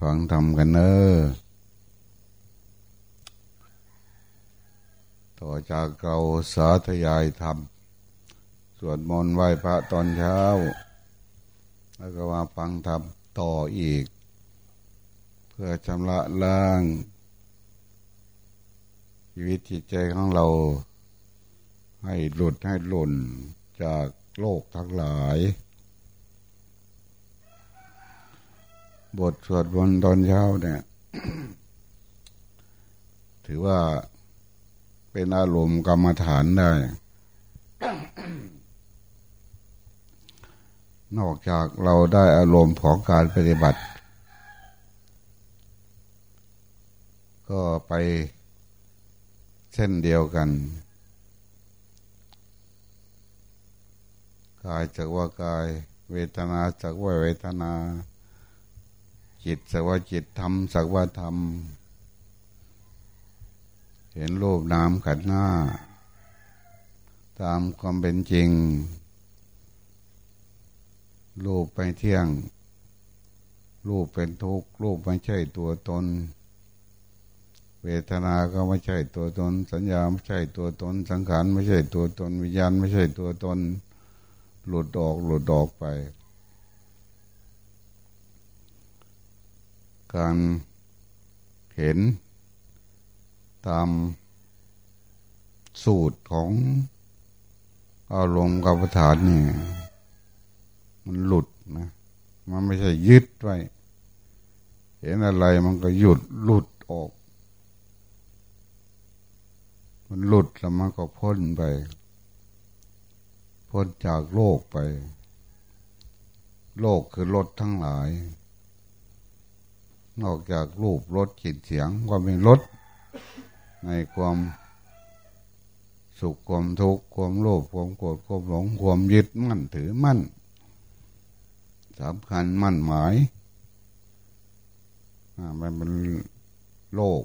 ฟังทำกันเนอต่อจากเราสาธยายธรรมสวดมนต์ไหว้พระตอนเช้า แล้วก็มาฟังธรรมต่ออีก เพื่อชำระล้าง ชีวิตจิตใจของเรา ให้หลุดให้หล่นจากโลกทั้งหลาย บทสวดมนต์ตอนเช้าเนี่ย ถือว่าเป็นอารมณ์กรรมฐานได้ นอกจากเราได้อารมณ์ของการปฏิบัติ ก็ไปเส้นเดียวกันกายจากว่ากาย เวทนาจากว่าเวทนา จิตจากว่าจิตธรรมจากว่าธรรมเห็นรูปนามขันหน้า ตามความเป็นจริง รูปไปเที่ยง รูปเป็นทุกข์รูปไม่ใช่ตัวตน เวทนาก็ไม่ใช่ตัวตน สัญญาไม่ใช่ตัวตน สังขารไม่ใช่ตัวตน วิญญาณไม่ใช่ตัวตน หลุดออกหลุดออกไป การเห็นตามสูตรของอารมณ์กรรมฐานนี่มันหลุดนะ มันไม่ใช่ยึดไว้ เห็นอะไรมันก็หยุดหลุดออก มันหลุดแล้วมันก็พ้นไป พ้นจากโลกไป โลกคือรถทั้งหลาย นอกจากรูปรถกลิ่นเสียงก็มีรถในความสุขความทุกข์ความโลภความโกรธความหลงความยึดมั่นถือมั่นสำคัญมั่นหมายมันเป็นโลก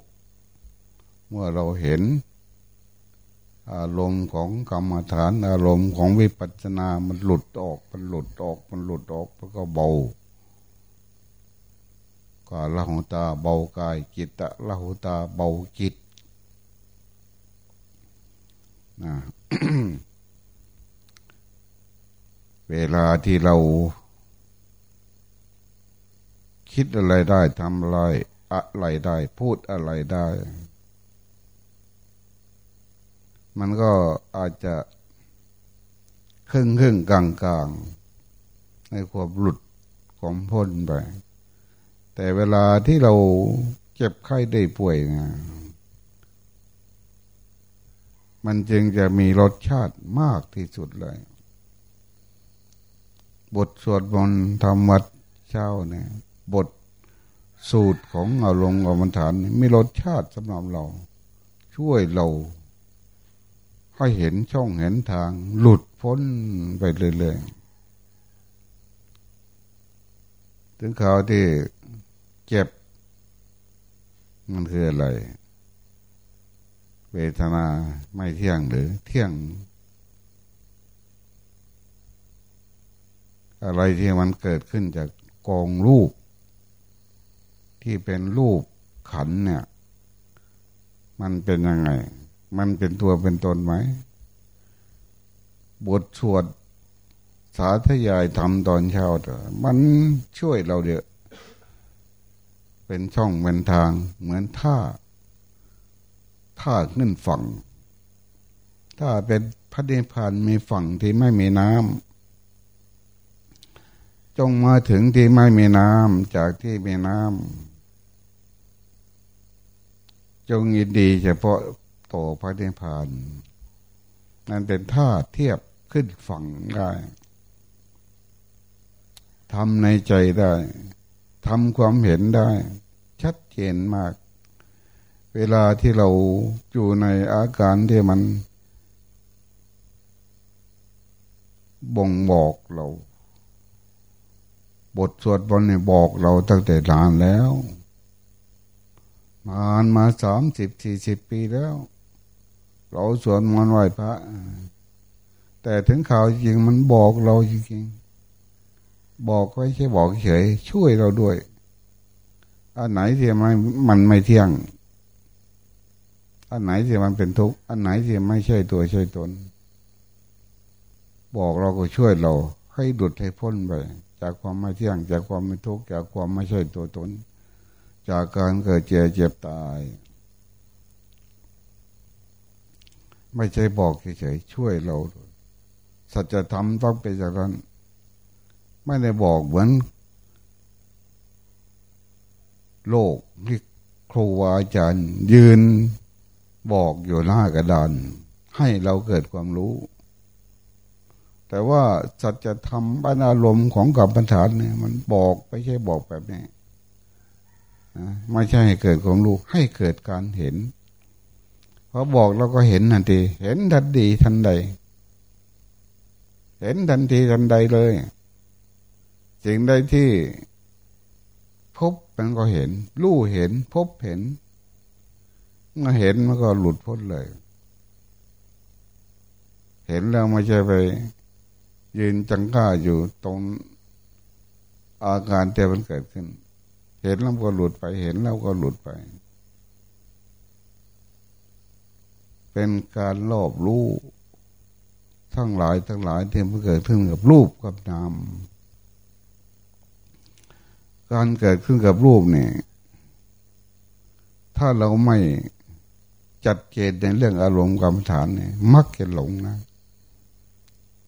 เมื่อเราเห็น อารมณ์ของกรรมฐานอารมณ์ของวิปัสสนา มันหลุดออก มันหลุดออก มันหลุดออกแล้วก็เบา ก็ละหุตาเบากายจิตตะละหุตาเบาจิตนะเวลาที่เรา คิดอะไรได้ทำอะไรอะไรได้ พูดอะไรได้ มันก็อาจจะครึ่งครึ่งกลางกลางในความหลุดของพ้นไป แต่เวลาที่เราเจ็บไข้ได้ป่วยนะมันจึงจะมีรสชาติมากที่สุดเลย บทสวดมนต์ธรรมวัดเช้าเนี่ย บทสูตรของเอาลงอมันฐานมีรสชาติสำหรับเรา ช่วยเราให้เห็นช่องเห็นทาง หลุดพ้นไปเรื่อยๆถึงข่าวที่ เจ็บ มันคืออะไร เวทนาไม่เที่ยงหรือเที่ยง อะไรที่มันเกิดขึ้นจากกองรูป ที่เป็นรูปขันเนี่ย มันเป็นยังไง มันเป็นตัวเป็นตนไหมบทสวดสาธยายทำตอนเช้าเถอะมันช่วยเราเดีย เป็นช่องเป็นทางเหมือนท่าท่าขึ้นฝั่ง ถ้าเป็นพระเดชพานมีฝั่งที่ไม่มีน้ำจงมาถึงที่ไม่มีน้ำจากที่มีน้ำจงยินดีเฉพาะต่อพระนิพพานนั่นเป็นท่าเทียบขึ้นฝั่งได้ทำในใจได้ทำความเห็นได้ เจนมาก เวลาที่เราอยู่ในอาการที่มัน บ่งบอกเรา บทสวดบนนี่บอกเราตั้งแต่นานแล้วมานมาสามสิบสี่สิบปีแล้ว เราสวดมนต์ไหว้พระ แต่ถึงข่าวจริงมันบอกเราจริงๆบอกไว้แค่บอกเฉยช่วยเราด้วย อันไหนที่มันมันไม่เที่ยง อันไหนที่มันเป็นทุกข์ อันไหนที่ไม่ใช่ตัวใช่ตน บอกเราก็ช่วยเรา ให้ดุดให้พ้นไป จากความไม่เที่ยง จากความไม่ทุกข์ จากความไม่ใช่ตัวตน จากการเกิดเจ็บเจ็บตาย ไม่ใช่บอกเฉยๆช่วยเราสัจธรรมต้องเป็นอย่างนั้น ไม่ได้บอกเหมือน โลกที่ครูอาจารย์ยืนบอกอยู่หน้ากระดาน ให้เราเกิดความรู้ แต่ว่าสัจธรรมบรรอารมณ์ของกรรมฐานเนี่ย มันบอกไม่ใช่บอกแบบนี้ไม่ใช่ให้เกิดความรู้ให้เกิดการเห็นพอบอกเราก็เห็นทันทีเห็นทันทีทันใด เห็นทันทีทันใดเลยสิ่งใดที่ มันก็เห็น รู้เห็น พบเห็นเมื่อเห็นมันก็หลุดพ้นเลย เห็นแล้วไม่ใช่ไป ยืนจังก้าอยู่ตรงอาการเต่มันเกิดขึ้น เห็นแล้วก็หลุดไป เห็นแล้วก็หลุดไป เป็นการรอบรู้ทั้งหลายทั้งหลายที่มันเกิดขึ้นกับรูปกับนาม การเกิดขึ้นกับรูปเนี่ย ถ้าเราไม่จัดเจตในเรื่องอารมณ์กรรมฐานเนี่ย มักจะหลงนะ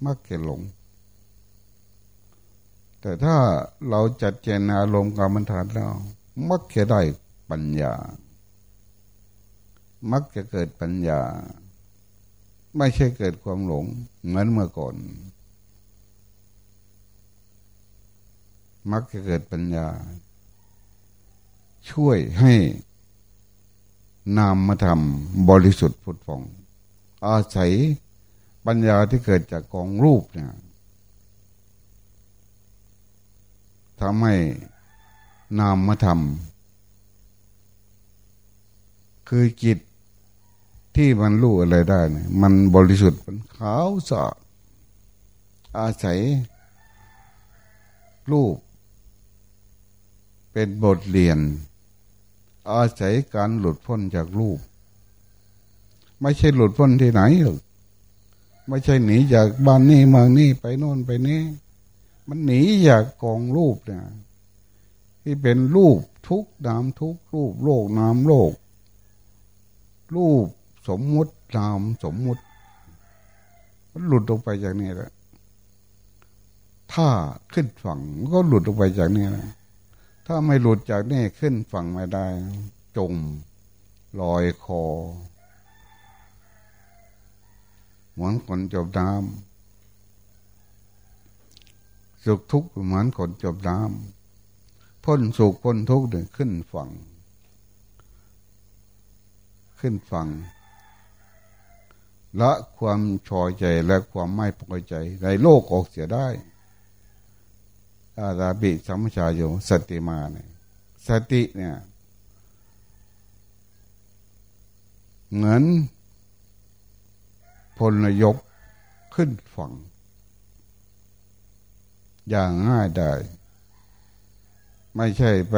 มักจะหลง แต่ถ้าเราจัดเจตในอารมณ์กรรมฐานแล้ว มักจะได้ปัญญา มักจะเกิดปัญญา ไม่ใช่เกิดความหลงเหมือนเมื่อก่อน มักจะเกิดปัญญา ช่วยให้นามมาทำบริสุทธิ์พุทธฟอง อาศัยปัญญาที่เกิดจากกองรูปเนี่ยทำให้นามมาทำคือจิตที่มันรู้อะไรได้เนี่ยมันบริสุทธิ์มันขาวสะอาดอาศัยรูป เป็นบทเรียน อาศัยการหลุดพ้นจากรูป ไม่ใช่หลุดพ้นที่ไหนหรอกไม่ใช่หนีจากบ้านนี้เมืองนี้ไปโน่นไปนี้ มันหนีจากกองรูปเนี่ยที่เป็นรูปทุกนามทุกรูปโลกนามโลก รูปสมมุตินามสมมุติ มันหลุดออกไปจากนี้แล้วถ้าขึ้นฝั่งก็หลุดออกไปจากนี้แล้ว ถ้าไม่หลุดจากนี่ขึ้นฝั่งไม่ได้ จมลอยคอ เหมือนคนจบน้ำสุขทุกข์เหมือนคนจบน้ำพ้นสุขพ้นทุกข์เนี่ยขึ้นฝั่ง ขึ้นฝั่งละความชอใจและความไม่พอใจในโลกออกเสียได้ อาราบิสัมชาโยสติมาเนี่ยสติเนี่ย เหมือนพลยกขึ้นฝั่ง อย่างง่ายได้ ไม่ใช่ไป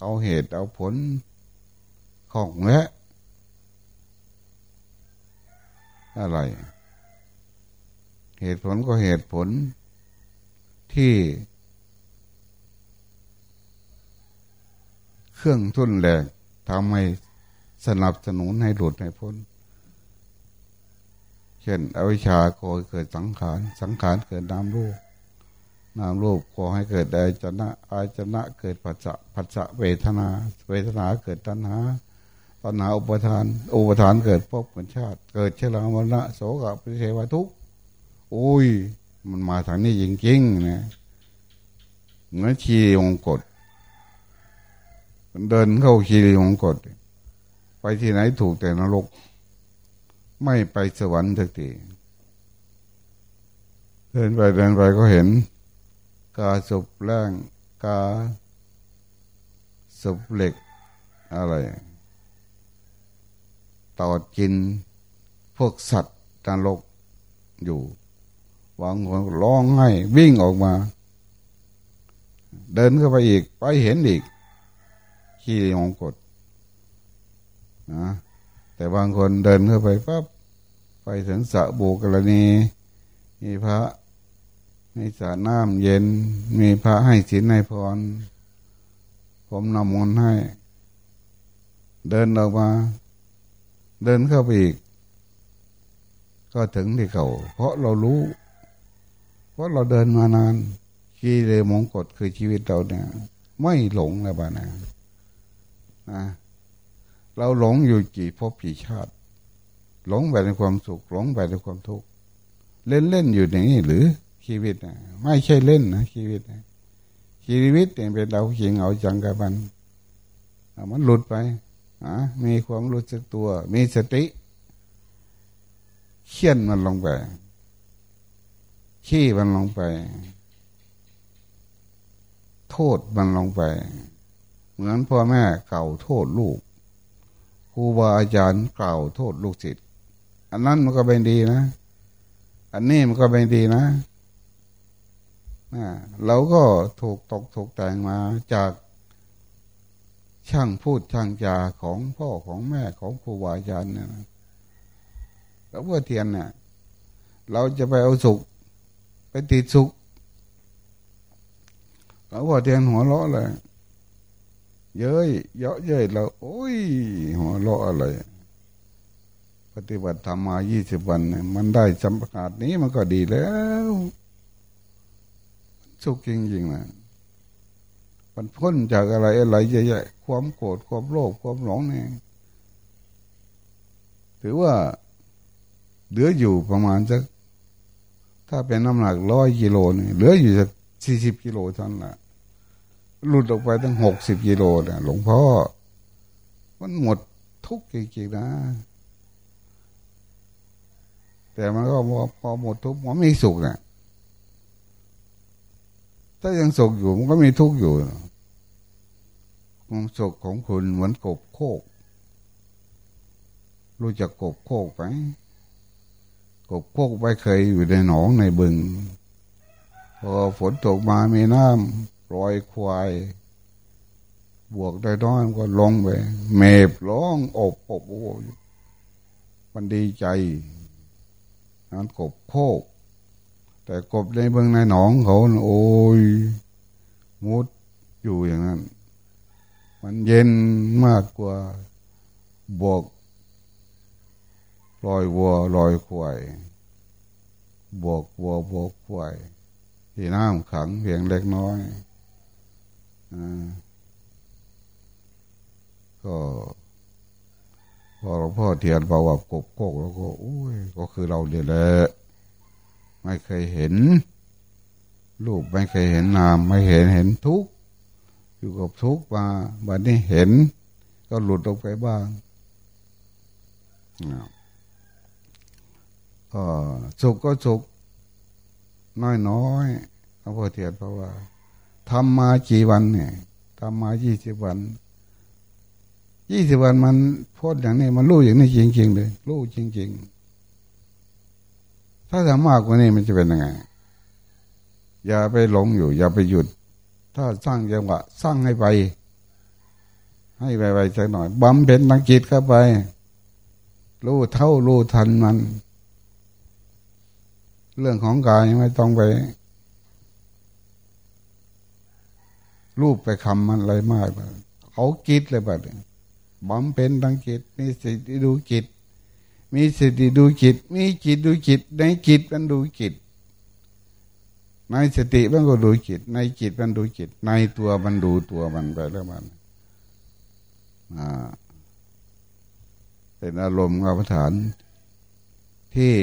เอาเหตุเอาผลของแวะอะไร เหตุผลก็เหตุผล ที่เครื่องทุนแรงทำให้สนับสนุนให้หลุดให้พ้น เช่นอวิชชาโกเกิดสังขาร สังขารเกิดนามรูปนามรูปก่อให้เกิดอายจนะอายจนะเกิดปัจจะปัจจะเวทนา เวทนาเกิดตัณหาตัณหาอุปทาน อุปทานเกิดภพเกิดชาติ เกิดเชลามรณะโสกปริเทวทุกโอ้ย มันมาทางนี้จริงๆนะเหมือนชีวงกฎเดินเข้าชีวงกฎไปที่ไหนถูกแต่นรก ไม่ไปสวรรค์สักทีเดินไปเดินไปก็เห็น กาสุบแรงกาสุบเหล็กอะไรตอดกินพวกสัตว์นรกอยู่ วางหัวร้องให้วิ่งออกมา เดินเข้าไปอีก ไปเห็นอีก ขี้มงกฎนะแต่บางคนเดินเข้าไปปั๊บไปถึงสระบูกรณีมีพระมีสระน้ำเย็น มีพระให้ศีลให้พร ผมนำมนให้ เดินออกมา เดินเข้าไปอีก ก็ถึงที่เขา เพราะเรารู้ ราะเราเดินมานานคีเลมงกฎคือชีวิตเราเนี่ยไม่หลงแล้วบ้านะนะเราหลงอยู่กี่ภพกี่ชาติ หลงไปในความสุขหลงไปในความทุกข์เล่นเล่นอยู่อย่างนี้หรือชีวิตนะไม่ใช่เล่นนะชีวิตนะชีวิตเองเป็นเราเขียงเอาจังกับมันมันหลุดไปอะมีความรู้สึกตัว มีสติ เขี่ยนมันลงไป ขี้มันลงไป โทษมันลงไป เหมือนพ่อแม่เก่าโทษลูกครูบาอาจารย์กล่าวโทษลูกศิษย์อันนั้นมันก็เป็นดีนะ อันนี้มันก็เป็นดีนะเราก็ถูกตกถูกแต่งมาจากช่างพูดช่างจาของพ่อของแม่ของครูบาอาจารย์เนี่ยแล้วเพื่อเทียนเนี่ยเราจะไปเอาสุข ไปติดสุขแล้วพ่อเทียนหัวเราะเลยเย้ยเยาะเย้ยเราโอ้ย หัวเราะอะไร ปฏิบัติธรรมมายี่สิบวันมันได้สัมผัสนี้มันก็ดีแล้วสุขจริงๆนะมันพ้นจากอะไรอะไรใหญ่ๆความโกรธความโลภความหลงเนี่ยถือว่าเหลืออยู่ประมาณสัก ถ้าเป็นน้ำหนักร้อยกิโลนี่เหลืออยู่สักสี่สิบกิโลเท่านั้นแหละหลุดออกไปตั้งหกสิบกิโลเนี่ยหลวงพ่อ มันหมดทุกข์จริงๆนะ แต่มันก็พอหมดทุกข์มันมีสุขเนี่ยถ้ายังสุขอยู่มันก็มีทุกข์อยู่ความสุขของคุณเหมือนกบโคก รู้จักกบโคกไหม กบโคกไปเคยอยู่ในหนองในบึง พอฝนตกมามีน้ำรอยควาย บวกได้น้อยก็ลงไป เมบร้องอบอบโอ้มันดีใจนั้นกบโคก แต่กบในเบืองในหนองเขาโอ้ยมุดอยู่อย่างนั้น มันเย็นมากกว่าบวก ลอยวัวลอยควายบวกวัวบวกควายที่น้ำขังเพียงเล็กน้อยอก็พอหลวงพ่อเทียนบอกว่ากบโคกแล้วก็อุ้ยก็คือเราเดียแหละไม่เคยเห็น รูปไม่เคยเห็นนาม ไม่เห็นเห็นทุกอยู่กับทุกมาบัดนี้เห็น ก็หลุดออกไปบ้างก็ สุขก็สุข น้อยน้อยพระพุทธเจ้าเพราะว่าทำมากี่วันเนี่ยทำมายี่สิบวันยี่สิบวันมันพูดอย่างนี้ มันรู้อย่างนี้จริงๆเลยรู้จริง ๆ ถ้าทำมากกว่านี้มันจะเป็นยังไง อย่าไปหลงอยู่ อย่าไปหยุด ถ้าสร้างจังหวะสร้างให้ไป ให้ไปไปสักหน่อยบำเพ็ญทางจิตเข้าไป รู้เท่ารู้ทันมัน เรื่องของกายไม่ต้องไป รูปไปคำมันอะไรมากเขาคิดเลยแบบบำเพ็ญทางจิตมีสิทธิดูจิต มีสติดูจิต มีจิตดูจิต ในจิตมันดูจิต ในสติมันก็ดูจิต ในจิตมันดูจิต ในตัวมันดูตัวมันไปแล้วมันอ่าเป็นอารมณ์กรรมฐานที่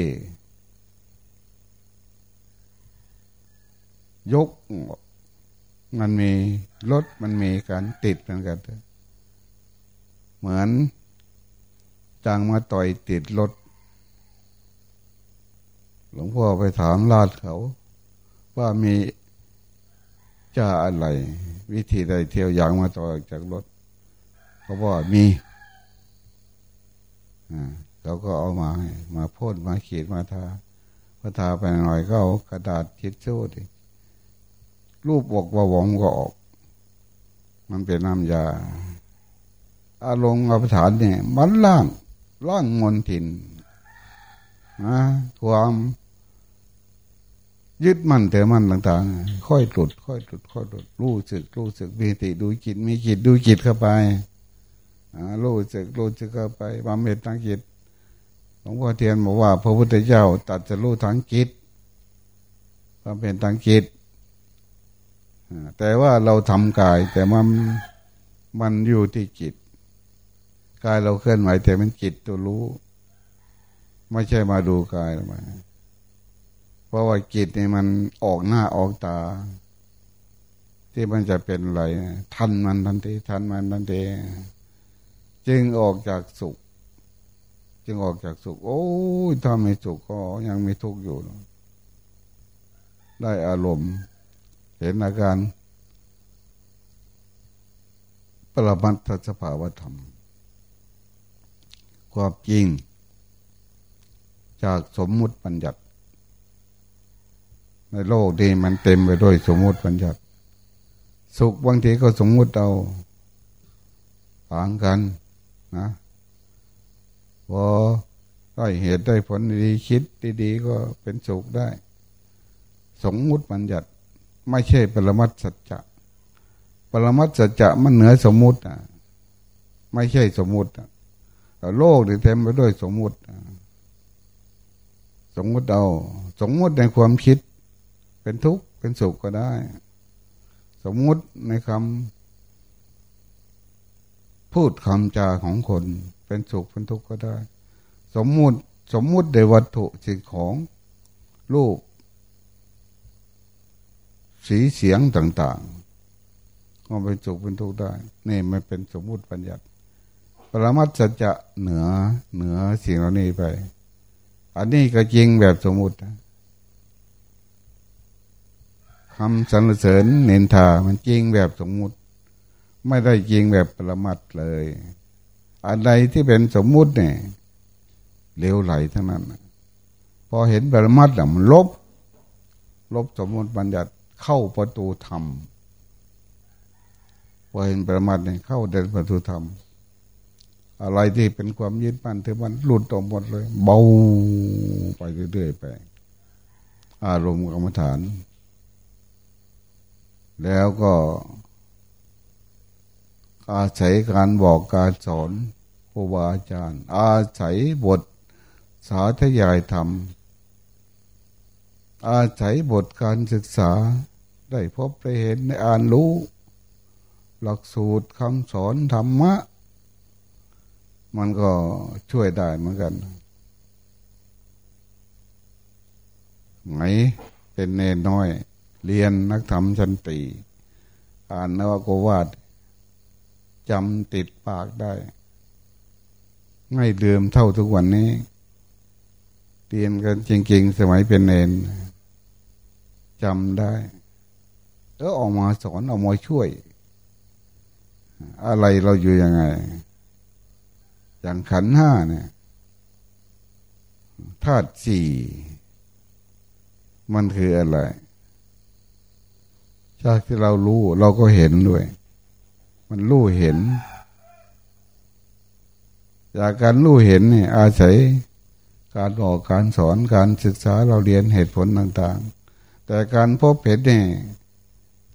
ยก มันมีรถมันมีการติดเหมือนกัน เหมือนจางมาต่อยติดรถ หลวงพ่อไปถามลาดเขา ว่ามีจะอะไร วิธีใดเที่ยวยางมาต่อยจากรถเขาบอกมีเขาก็เอามามาพ่นมาขีดมาทาพอทาไปหน่อยก็เอากระดาษทิชชู่ดิ รูปบอกว่าหวงก็ออก มันเป็นน้ำยา อารมณ์อภิฐานเนี่ย มันล่างล่างมนทินนะความยึดมั่นแต่มั่นต่างๆ ค่อยหลุด ค่อยหลุด ค่อยหลุด รู้สึก รู้สึกมีติดูจิต มีจิตดูจิตเข้าไปรู้สึก รู้สึกเข้าไปบำเพ็ญทางจิตหลวงพ่อเทียนบอกว่า พระพุทธเจ้าตัดจะรู้ทางจิตบำเพ็ญทางจิต แต่ว่าเราทำกายแต่มันมันอยู่ที่จิตกายเราเคลื่อนไหวแต่มันจิตตัวรู้ ไม่ใช่มาดูกายมาเพราะว่าจิตนี่มันออกหน้าออกตา ที่มันจะเป็นอะไรทันมันทันทีทันมันทันทีจึงออกจากสุข จึงออกจากสุข โอ้ยถ้าไม่สุขก็ยังมีทุกข์อยู่ ได้อารมณ์ เห็นอาการปรมัตถสภาวธรรม ความจริง จากสมมุติปัญญัติ ในโลกนี้มันเต็มไปด้วยสมมุติปัญญัติ สุขบางทีก็สมมุติเอาต่างกันนะพอได้เหตุได้ผลดีคิดดีๆก็เป็นสุขได้ สมมุติปัญญัติ ไม่ใช่ปรมัตสัจจะปรมัตสัจจะมันเหนือสมมุติอะไม่ใช่สมมุติโลกที่เต็มไปด้วยสมมุติสมมุติเอาสมมุติในความคิด เป็นทุกข์เป็นสุขก็ได้ สมมุติในคำพูดคำจาของคน เป็นสุขเป็นทุกข์ก็ได้ สมมุติสมมุติในวัตถุสิ่งของรูป สีเสียงต่างๆก็เป็นสุขเป็นทุกข์ได้ นี่มันเป็นสมมุติปัญญัติปรมัตสัจจะเหนือเหนือสิ่งเหล่านี้ไป อันนี้ก็จริงแบบสมมุติคำสรรเสริญเนินทามันจริงแบบสมมุติ ไม่ได้จริงแบบปรมัตเลย อะไรที่เป็นสมมุติเนี่ยเลวไหลทั้งนั้น พอเห็นปรมัตอะมันลบ ลบสมมุติบัญญัติ เข้าประตูธรรมพอเห็นประมัตเนี่ยเข้าเดินประตูธรรม อะไรที่เป็นความยึดมั่นถือมันหลุดออกหมดเลย เบาไปเรื่อยๆไป อารมณ์กรรมฐาน แล้วก็อาศัยการบอกการสอนครูบาอาจารย์ อาศัยบทสาธยายธรรม อาศัยบทการศึกษา ได้พบได้เห็นได้อ่านรู้ หลักสูตรคำสอนธรรมะ มันก็ช่วยได้เหมือนกันไหมเป็นเนน้อย เรียนนักธรรมชันตีอ่านนวโกวาดจำติดปากได้ไม่เดิมเท่าทุกวันนี้เรียนกันจริงๆ สมัยเป็นเนนจำได้ แล้วออกมาสอนออกมาช่วย อะไรเราอยู่ยังไง อย่างขันห้าเนี่ยธาตุสี่มันคืออะไรจากที่เรารู้เราก็เห็นด้วย มันรู้เห็น จากการรู้เห็นเนี่ยอาศัยการบอกการสอนการศึกษาเราเรียนเหตุผลต่าง ๆ แต่การพบเห็นเนี่ย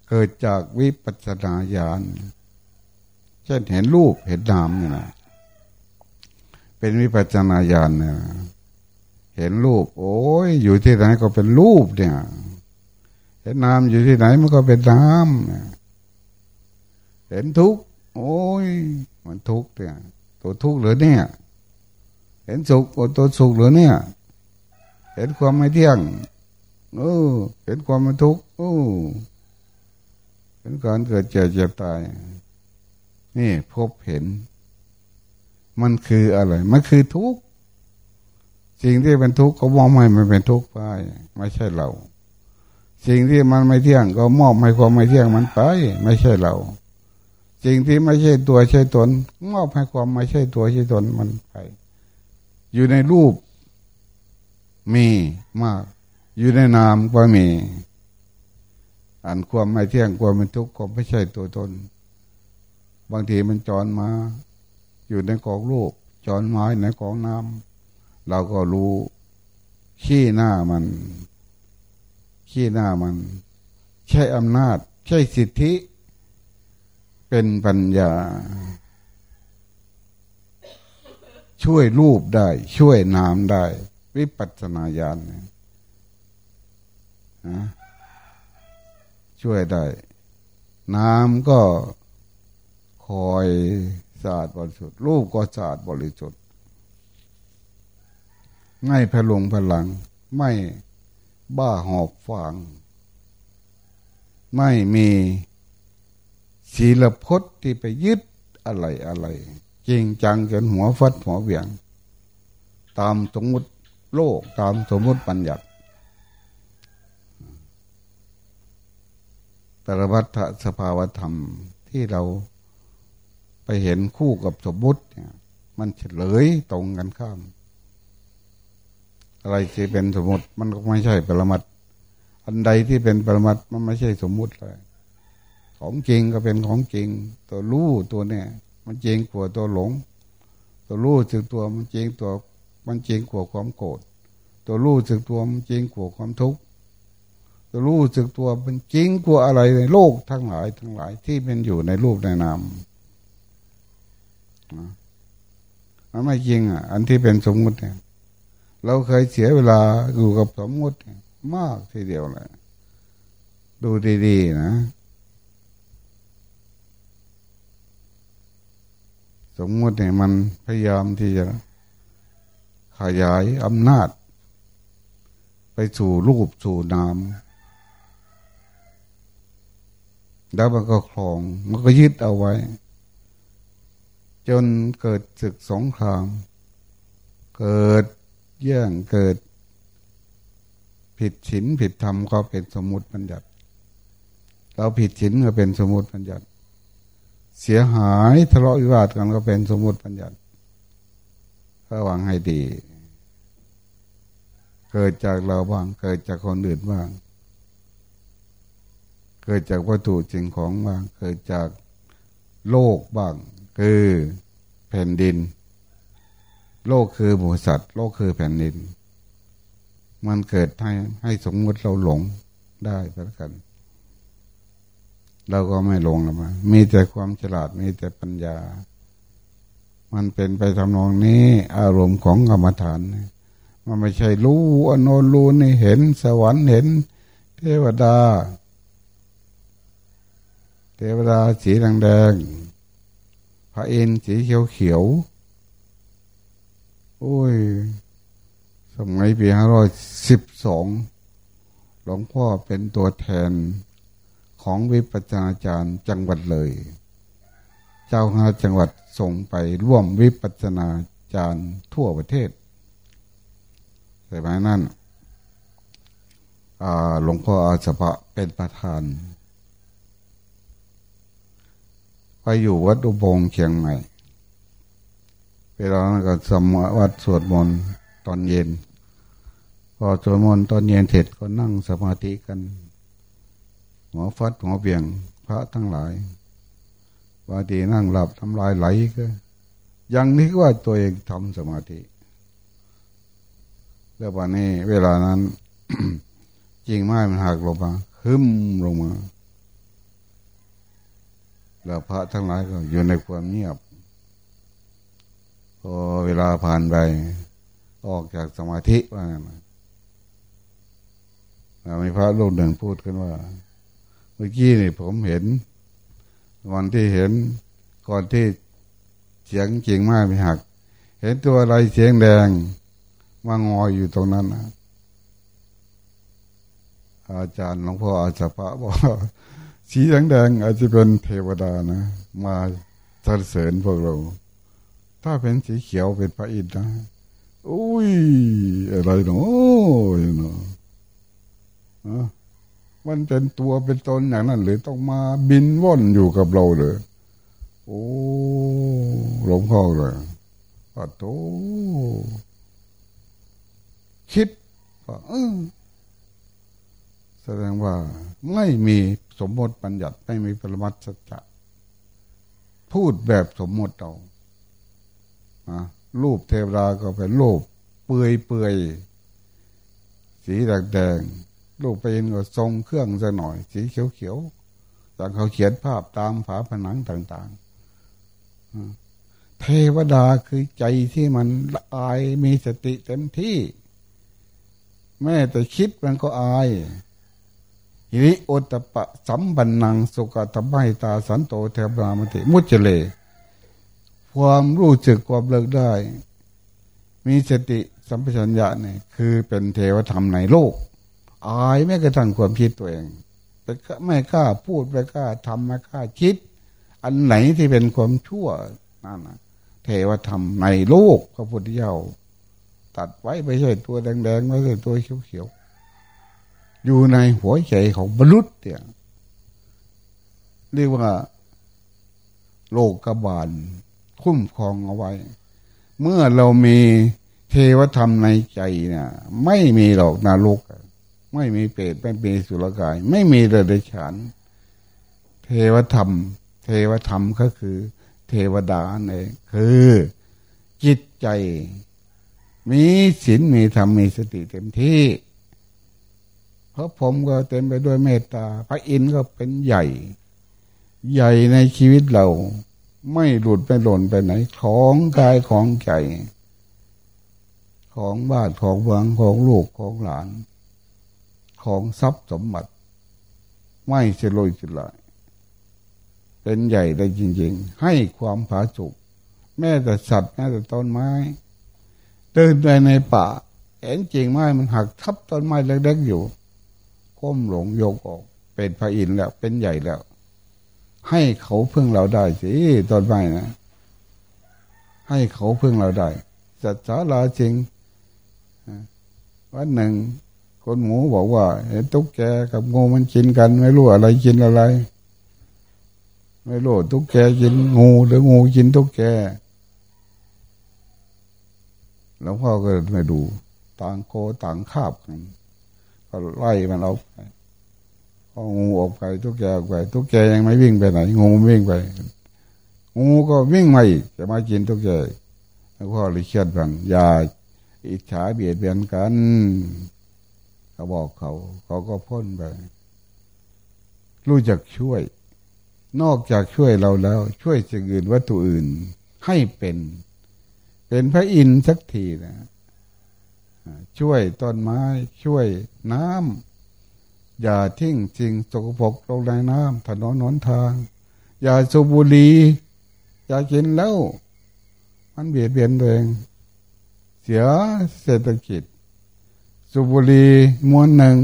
เกิดจากวิปัสสนาญาณเช่นเห็นรูปเห็นนามเนี่ยนะเป็นวิปัสสนาญาณเนี่ยเห็นรูป โอ้ยอยู่ที่ไหนก็เป็นรูปเนี่ย เห็นน้ำอยู่ที่ไหนมันก็เป็นน้ำเห็นทุกโอ้ยมันทุกเนี่ย ตัวทุกหรือเนี่ย เห็นสุขตัวสุขหรือเนี่ย เห็นความไม่เที่ยงเออเห็นความไม่ทุกข์โอ้เห็นการเกิดเจ็บเจ็บตาย นี่พบเห็น มันคืออะไร มันคือทุกข์สิ่งที่เป็นทุกข์ก็มองไม่มันเป็นทุกข์ไปไม่ใช่เรา สิ่งที่มันไม่เที่ยงก็มอบให้ความไม่เที่ยงมันไป ไม่ใช่เราสิ่งที่ไม่ใช่ตัวใช่ตนมอบให้ความไม่ใช่ตัวใช่ตนมันไป อยู่ในรูปมีมาก อยู่ในนามก็มี อันความไม่เที่ยงความเป็นทุกข์ก็ไม่ใช่ตัวตน บางทีมันจรมา อยู่ในกองลูกจอนไม้ในกองน้ำเราก็รู้ ขี้หน้ามัน ขี้หน้ามัน ใช่อำนาจ ใช่สิทธิ เป็นปัญญา ช่วยรูปได้ ช่วยนามได้ วิปัสสนาญาณนะ ช่วยได้ น้ำก็คอยสะอาดบริสุทธิ์รูปก็สะอาดบริสุทธิ์ไม่พลุงพลัง ไม่บ้าหอบฟาง ไม่มีศีลพจน์ที่ไปยึดอะไรอะไรจริงจังจนหัวฟัดหัวเวียง ตามสมมติโลกตามสมมติปัญญัติ ปรวัตสภาวธรรมที่เราไปเห็นคู่กับสมมติเนี่ย มันเฉลยตรงกันข้าม อะไรที่เป็นสมมติมันก็ไม่ใช่ปรมัตอันใดที่เป็นปรมัตมันไม่ใช่สมมุติเลยของจริงก็เป็นของจริง ตัวรู้ตัวเนี่ย มันจริงกว่าตัวหลง ตัวรู้สึกตัวมันจริงตัว มันจริงกว่าความโกรธตัวรู้สึกตัวมันจริงกว่าความทุกข์ รู้สึกตัวมันจริงกว่าอะไรในโลกทั้งหลายทั้งหลายที่เป็นอยู่ในรูปในนามมันไม่จริงอะ อันที่เป็นสมมุติเนี่ย เราเคยเสียเวลาอยู่กับสมมุติมากทีเดียวเลยดูดีๆนะสมมุติเนี่ยมันพยายามที่จะขยายอำนาจ ไปสู่รูปสู่นาม แล้วมันก็คลอง มันก็ยึดเอาไว้ จนเกิดศึกสงคราม เกิดแย่งเกิด ผิดศีลผิดธรรมก็เป็นสมมติปัญญัติ เราผิดศีลก็เป็นสมมติปัญญัติ เสียหายทะเลาะวิวาทกันก็เป็นสมมติปัญญัติระวังให้ดี เกิดจากเราบ้าง เกิดจากคนอื่นบ้าง เกิดจากวัตถุสิ่งของบ้างเกิดจากโลกบ้าง คือแผ่นดิน โลกคือหมูสัตว์ โลกคือแผ่นดิน มันเกิดให้ให้สมมติเราหลงได้ก็แล้วกัน เราก็ไม่หลงหรอกมามีแต่ความฉลาดมีแต่ปัญญา มันเป็นไปทำนองนี้ อารมณ์ของกรรมฐานมันไม่ใช่รู้อนนรู้นี่เห็นสวรรค์เห็น เทวดา เทวดาสีแดงๆพระเอ็นสีเขียวเขียวโอ้ย สมัยปีห้าร้อยสิบสองหลวงพ่อเป็นตัวแทนของวิปัจนาจารย์จังหวัดเลย เจ้าคณะจังหวัดส่งไปร่วมวิปัจนาจารย์ทั่วประเทศแต่หมายนั้นหลวงพ่ออาสภะเป็นประธาน ไปอยู่วัดอุโบงเชียงใหม่เวลานั้นก็สมวัดสวดมนต์ตอนเย็น พอสวดมนต์ตอนเย็นเสร็จก็นั่งสมาธิกัน หัวฟัดหัวเบี่ยงพระทั้งหลายบางทีนั่งหลับทำลายไหลก็ ยังนึกว่าตัวเองทำสมาธิ แล้ววันนี้เวลานั้น จริงไม้มันหักลงมาคึมลงมา แล้วพระทั้งหลายก็อยู่ในความเงียบพอเวลาผ่านไปออกจากสมาธิว่างั้นมีพระรูปหนึ่งพูดกันว่า เมื่อกี้นี่ผมเห็น วันที่เห็นก่อนที่เสียงจริงมากมีหัก เห็นตัวอะไรเสียงแดงมางออยู่ตรงนั้นนะอาจารย์หลวงพ่ออาจารย์พระบอก สีแดงๆอาจจะเป็นเทวดานะ มาสรรเสริญพวกเรา ถ้าเป็นสีเขียวเป็นพระอินทร์นะอุ้ยอะไรเนาะเนาะมันเป็นตัวเป็นตนอย่างนั้น หรือต้องมาบินว่อนอยู่กับเราเลยโอ้หลงพ่อเลยปัดโตคิดว่าเออแสดงว่าไม่มี สมมติปัญญัติไม่มีปรมัตสัจจะพูดแบบสมมติเรารูปเทวดาก็เป็นรูปเปื่อยเปื่อยสีแดงแดงรูปไปเห็นก็ทรงเครื่องจะหน่อย สีเขียวเขียวแต่เขาเขียนภาพตามฝาผนังต่างๆ เทวดาคือใจที่มันละอายมีสติเต็มที่ แม้แต่คิดมันก็อาย หิริโอตปะสัมบันนังสุกตไมตาสันโตเทวรามติ มุจเล ความรู้จึกความเลิกได้ มีสติสัมปชัญญะเนี่ยคือเป็นเทวธรรมในโลก อายไม่กระทั่งความคิดตัวเองไม่กล้าพูดไม่กล้าทำไม่กล้าคิด อันไหนที่เป็นความชั่วนั่นนะเทวธรรมในโลกพระพุทธเจ้าตัดไว้ไม่ใช่ตัวแดงๆไม่ใช่ตัวเขียวๆ อยู่ในหัวใจของมนุษย์เนี่ยเรียกว่า โลกกบาล คุ้มครองเอาไว้ เมื่อเรามีเทวธรรมในใจเนี่ยไม่มีหรอกนรกไม่มีเปรตไม่มีสุรกาย ไม่มีเดรัจฉาน เทวธรรม เทวธรรมก็คือ เทวดาเนี่ยคือ จิตใจ มีศีลมีธรรมมีสติเต็มที่ พราะผมก็เต็มไปด้วยเมตตา พระอินทร์ก็เป็นใหญ่ ใหญ่ในชีวิตเรา ไม่หลุดไม่หล่นไปไหน ของกายของใจ ของบ้านของเมืองของลูกของหลาน ของทรัพย์สมบัติ ไม่เฉลยจุลายเป็นใหญ่ได้จริง ๆ ให้ความผาสุกแม้แต่สัตว์แม้แต่ต้นไม้เดินไปในป่าเห็นจริงไม้มันหักทับต้นไม้เล็กๆอยู่ ก้มหลงโยกออก เป็นพระอินทร์แล้ว เป็นใหญ่แล้ว ให้เขาพึ่งเราได้สิต้นไม้นะ ให้เขาพึ่งเราได้จัดสาลาจริงวันหนึ่ง คนหมูบอกว่าเห็นตุ๊กแกกับงูมันกินกัน ไม่รู้อะไรกินอะไร ไม่รู้ตุ๊กแกกินงูหรืองูกินตุ๊กแกแล้วพ่อก็ไมาดู ต่างโคต่างคาบกัน ก็ไล่มันออกไปพองูออกไปตุ๊กแกออกไปตุ๊กแกยังไม่วิ่งไปไหน งูวิ่งไป งูก็วิ่งมาอีกจะมากินตุ๊กแกแล้วพ่อเลยเครียดบังอย่าอิจฉาเบียดเบียนกันเขาบอกเขา เขาก็พ้นไป รู้จักช่วย นอกจากช่วยเราแล้ว ช่วยสิ่งอื่นวัตถุอื่นให้เป็น เป็นพระอินทร์สักทีนะ ช่วยต้นไม้ช่วยน้ำอย่าทิ้งสิ่งสกปรกลงในน้ำถนนหนทาง อย่าสูบบุหรี่อย่ากินแล้วมันเบียดเบียนตัวเอง เสียเศรษฐกิจสุบุรีมวนหนึ่ง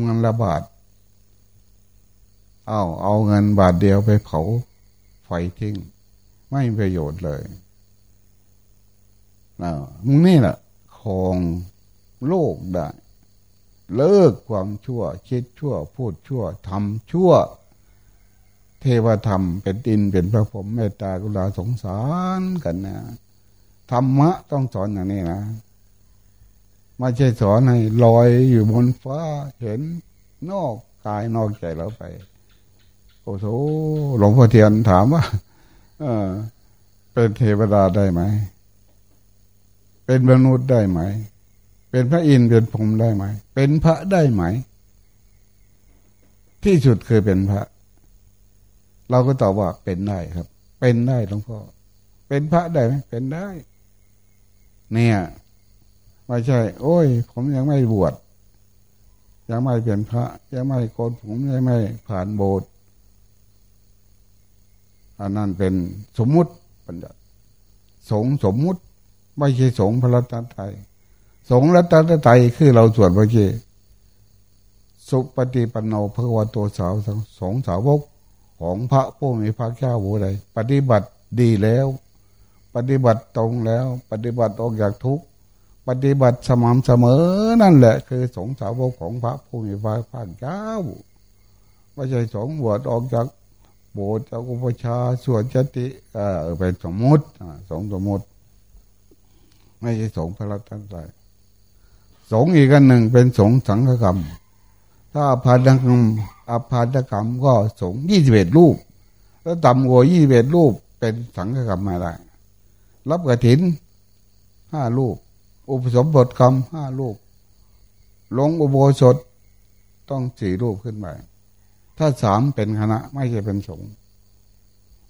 เงินละบาทเอาเอาเงินบาทเดียวไปเผาไฟทิ้ง ไม่ประโยชน์เลยนะมึงนี่แหละ ของโลกได้ เลิกความชั่ว คิดชั่ว พูดชั่วทำชั่ว เทวธรรมเป็นดินเป็นพระผมเมตตากรุณาสงสารกันนะธรรมะต้องสอนอย่างนี้นะไม่ใช่สอนให้ลอยอยู่บนฟ้าเห็นนอกกายนอกใจเราไป โอ้โหหลวงพ่อเทียนถามว่า เออ เป็นเทวดาได้ไหม เป็นมนุษย์ได้ไหม เป็นพระอินทร์เป็นพรหมได้ไหม เป็นพระได้ไหม ที่สุดคือเป็นพระ เราก็ตอบว่าเป็นได้ครับ เป็นได้หลวงพ่อเป็นพระได้ไหมเป็นได้ เนี่ยไม่ใช่ โอ้ย ผมยังไม่บวชยังไม่เป็นพระยังไม่โกนผมยังไม่ผ่านโบสถ์อันนั้นเป็นสมมุติปัญญาสงสมมุติ ไม่ใช่สงพระรัตนตรัยสงรัตนตรัยคือเราสวดเมื่อกี้สุปฏิปันโนพระวตโตสาวสงสาวกของพระผู้มีพระเจ้าผู้ใดปฏิบัติดีแล้ว ปฏิบัติตรงแล้ว ปฏิบัติออกจากทุกข์ปฏิบัติสม่ำเสมอนั่นแหละ คือสงสาวกของพระผู้มีพระภาคเจ้าไม่ใช่สงบวชออกจากโบสถ์จากอุปชาส่วนจติเออเป็นสมมติสงสมมติ ไม่ใช่สงฆ์พระรัตนตรัยสงฆ์อีกอันหนึ่งเป็นสงฆ์สังฆกรรม ถ้าอภาดกรรมอภาดกรรมก็สงฆ์ยี่สิบเอ็ดรูป แล้วต่ำกว่ายี่สิบเอ็ดรูปเป็นสังฆกรรมมาได้ รับกระถินห้าลูก อุปสมบทกรรมห้าลูก ลงอุโบสถต้องสี่รูปขึ้นไป ถ้าสามเป็นคณะไม่ใช่เป็นสงฆ์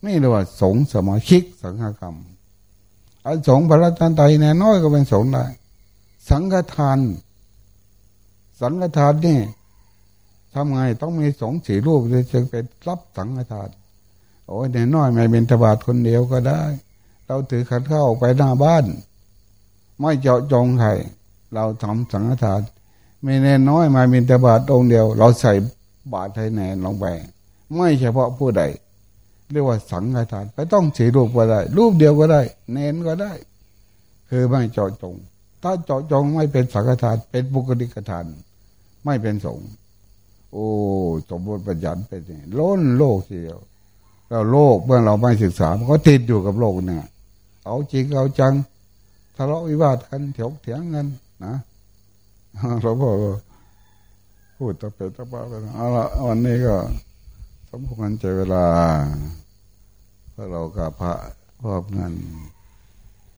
นี่เรียกว่าสงฆ์สมาชิกสังฆกรรม อันสงพระราชไตรแน่น้อยก็เป็นสงได้สังฆทาน สังฆทานนี่ทำไงต้องมีสงสี่รูปเลยจึงเป็นรับสังฆทาน โอ้ยแน่น้อยไม่เป็นตบาทคนเดียวก็ได้ เราถือขันเข้าไปหน้าบ้าน ไม่เจาะจงใครเราทำสังฆทาน ไม่แน่น้อยมาบินตบาทองเดียว เราใส่บาตรให้แน่ลงไป ไม่เฉพาะผู้ใด เรียกว่าสังฆทานไม่ต้องสีรูปก็ได้ รูปเดียวก็ได้ เน้นก็ได้ คือไม่เจาะจง ถ้าเจาะจงไม่เป็นสังฆทาน เป็นบุคลิกทาน ไม่เป็นสงฆ์โอ้สมบูรณ์ปัญญาเป็นอย่างล้นโลกทีเดียวแล้วโลกเมื่อเราไม่ศึกษามันก็ติดอยู่กับโลกเนี่ยเอาจริงเอาจังทะเลาะวิวาทกันเถียงเถียงกันนะหลวงพ่อพูดตะเปตะปาไปเอาละวันนี้ก็ สมควรใจเวลาเพราะเรากับพระพอบงาน